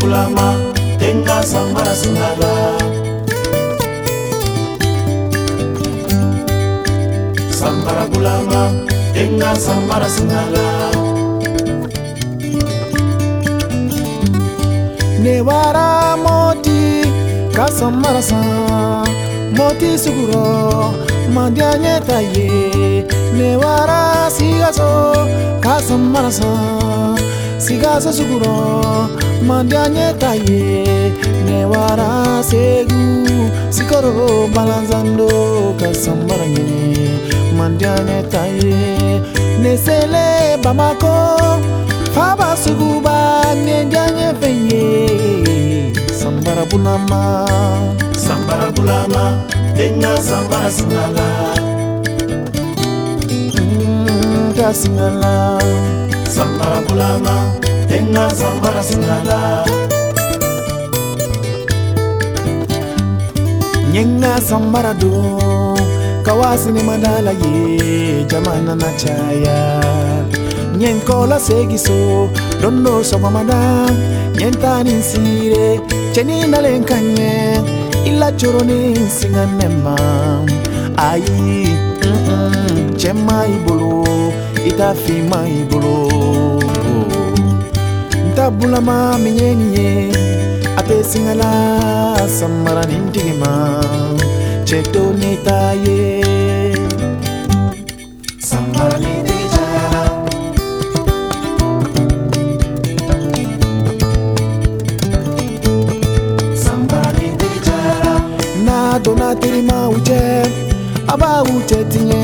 kulama tenga sambala singala sambala kulama tenga sambala singala nevara moti kasambarasa moti suguro mandianyeta ye nevara sigaso kasamarasa sigaso suguro mandianyetaye newara segu sikoro balanzando kasamarange mandianyetaye nesele bamako faba suguba nendianye fenye sambara bulama sambara bulama denga sambara singala ya singala Sambara bulama Tenga sambara singala Nyenga sambara do ni madala ye Jamana na chaya Nyenkola segiso Dondo sogomada Nyentani sire na lenkanye Ila choroni singa nema Ayi mm -mm, Chema ibulu itafima ibulo ntabulama minyeniye apesingala samara nintigima ceto nitaye Donatirima uche, aba uche tinye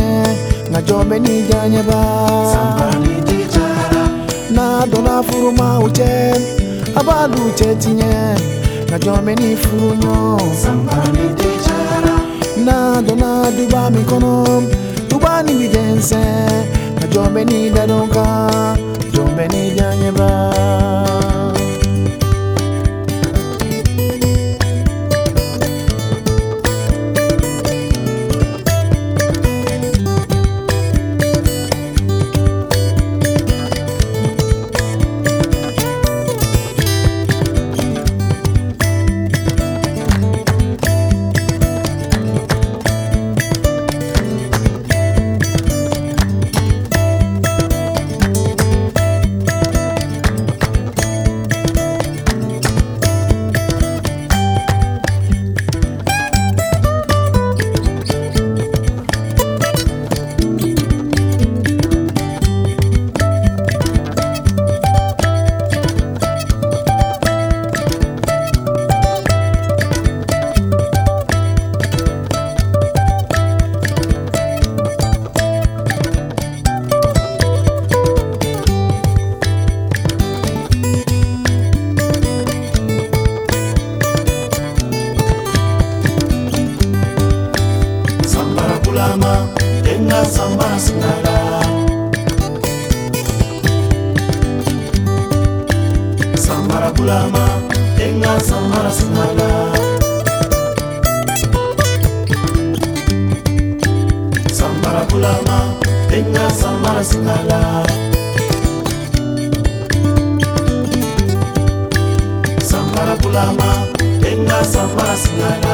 najoomeni jaanyabaa naadona furuma uche abaalu uche tinye najoomeni Na naadona duba mikono dubaani bidense najoomeni dadonka joomeni jaanyabaa lama Dengar sambal sengara Sambara bulama Dengar sambal sengara Sambara bulama Dengar sambal sengara Sambara bulama Dengar sambal sengara